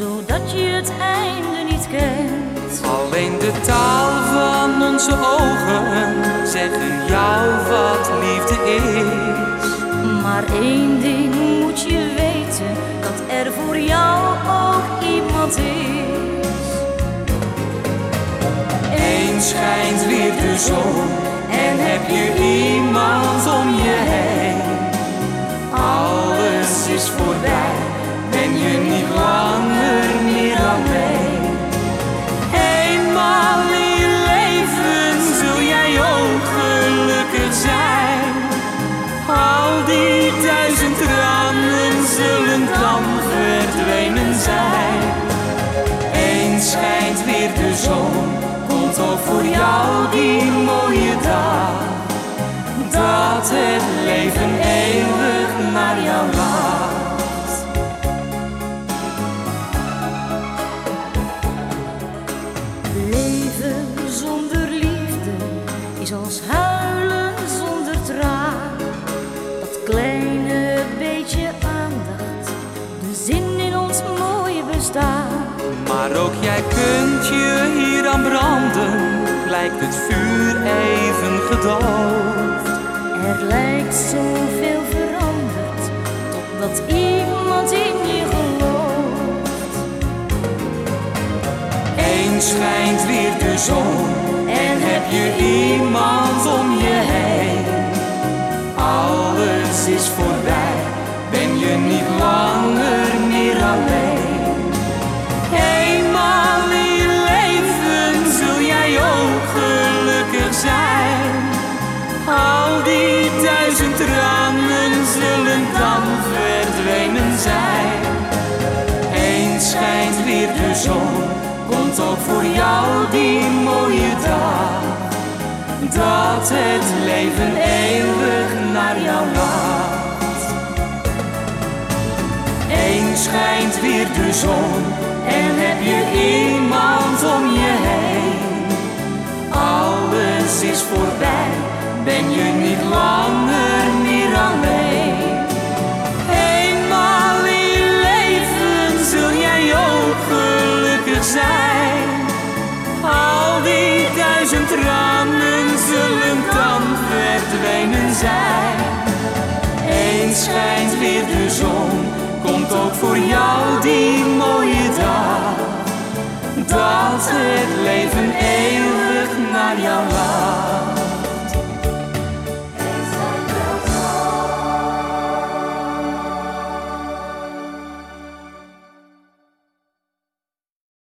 het einde niet kent. Alleen de taal van onze ogen zeggen jou wat liefde is. Maar één ding moet je weten, dat er voor jou ook iemand is. Eens schijnt weer de zon en heb je iemand om je heen. Alles is voorbij, ben je niet langer Maar ook jij kunt je hier aan branden, lijkt het vuur even gedoofd. Er lijkt zoveel veranderd, totdat iemand in je gelooft. Eens schijnt weer de zon en heb je iemand om je zon, komt ook voor jou die mooie dag. Dat het leven eeuwig naar jou lacht. Eens schijnt weer de zon en heb je iemand om je heen. Alles is voorbij, ben je niet langer meer alleen. Tranen zullen dan verdwenen zijn. Eens schijnt weer de zon, komt ook voor jou die mooie dag. Dat het leven